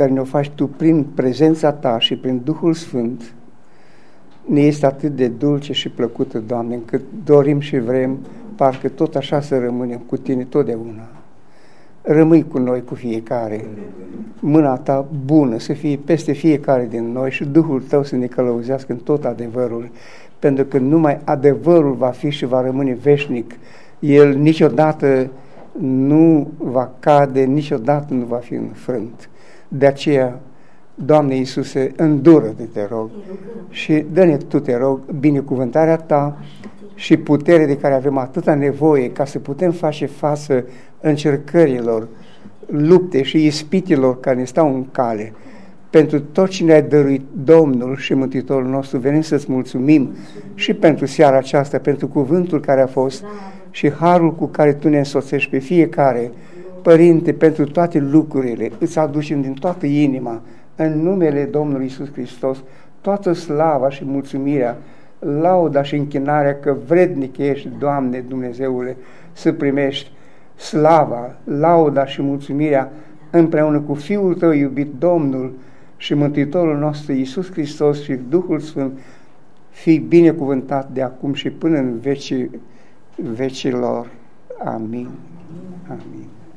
care ne-o faci Tu prin prezența Ta și prin Duhul Sfânt, ne este atât de dulce și plăcută, Doamne, încât dorim și vrem parcă tot așa să rămânem cu Tine totdeauna. Rămâi cu noi, cu fiecare. Mâna Ta bună să fie peste fiecare din noi și Duhul Tău să ne călăuzească în tot adevărul, pentru că numai adevărul va fi și va rămâne veșnic. El niciodată nu va cade, niciodată nu va fi înfrânt. De aceea, Doamne Iisuse, îndură-te, te rog, și dă-ne Tu, te rog, binecuvântarea Ta și putere de care avem atâta nevoie ca să putem face față încercărilor, lupte și ispitilor care ne stau în cale. Pentru tot ce ne-ai dăruit Domnul și Mântuitorul nostru, venim să-ți mulțumim și pentru seara aceasta, pentru cuvântul care a fost și harul cu care Tu ne însoțești pe fiecare. Părinte, pentru toate lucrurile, îți aducem din toată inima, în numele Domnului Isus Hristos, toată slava și mulțumirea, lauda și închinarea că vrednic ești, Doamne Dumnezeule, să primești slava, lauda și mulțumirea împreună cu Fiul Tău iubit, Domnul și Mântuitorul nostru Iisus Hristos și Duhul Sfânt, fii binecuvântat de acum și până în vecii vecilor. Amin. Amin.